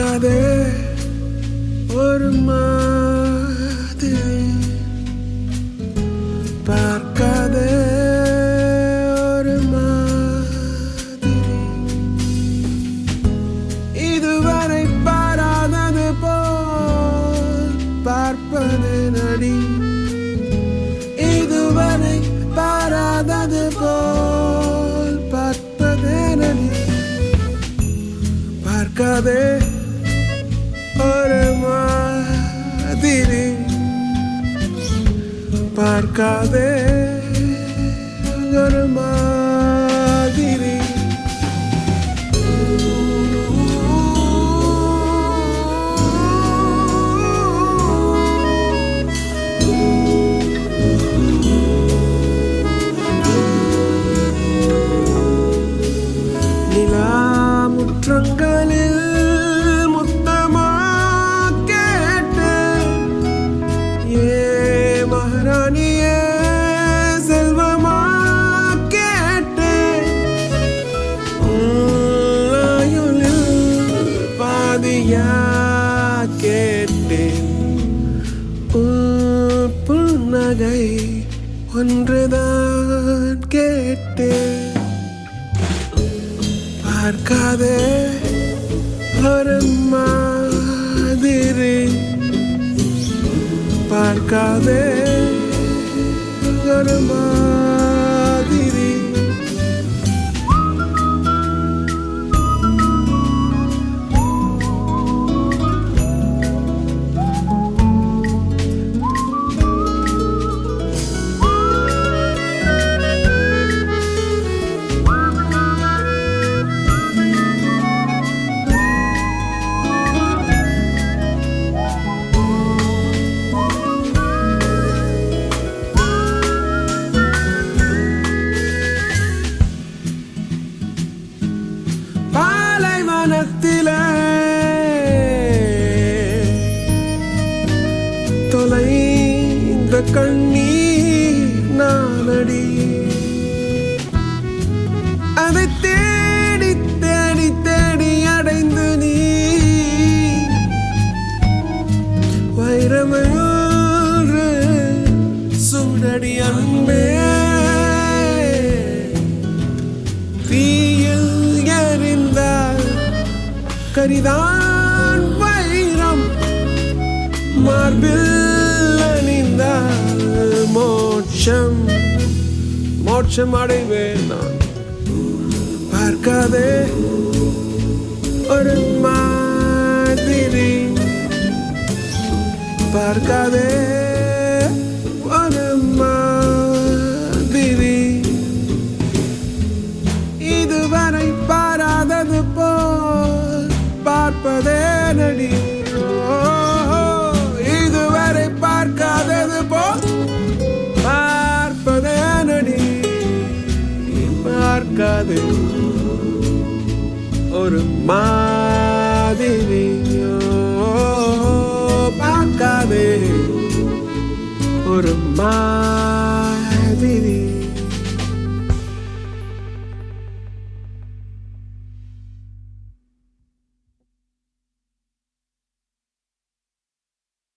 பார்க்காதே ஒரு மாதிரி பார்க்காதே. ஒரு மாதிரி. இதுவரை பாராதது போல் பார்ப்பது நடி. இதுவரை பாராதது போல் பார்ப்பது நடி. பார்க்காதே. பார்க்காதே ஒரு மாதிரி பாதியா கேட்டேன். உன் புன்னகை ஒன்றுதான் கேட்டேன். பார்க்காதே ஒரு மாதிரி. பார்க்காதே ஒரு மாதிரி. பாலைவனத்திலே தொலைந்த கண்ணீர் நானடி அதை தேடி தேடி தேடி அடைந்து நீ. வைரமன்று சூடடி அன்பே. கரிதான் வைரம். மார்பில் அணிந்தால் மோட்சம். மோட்சம் அடைவேன் நான். பார்க்காதே ஒரு மாதிரி. பார்க்காதே marka de or madini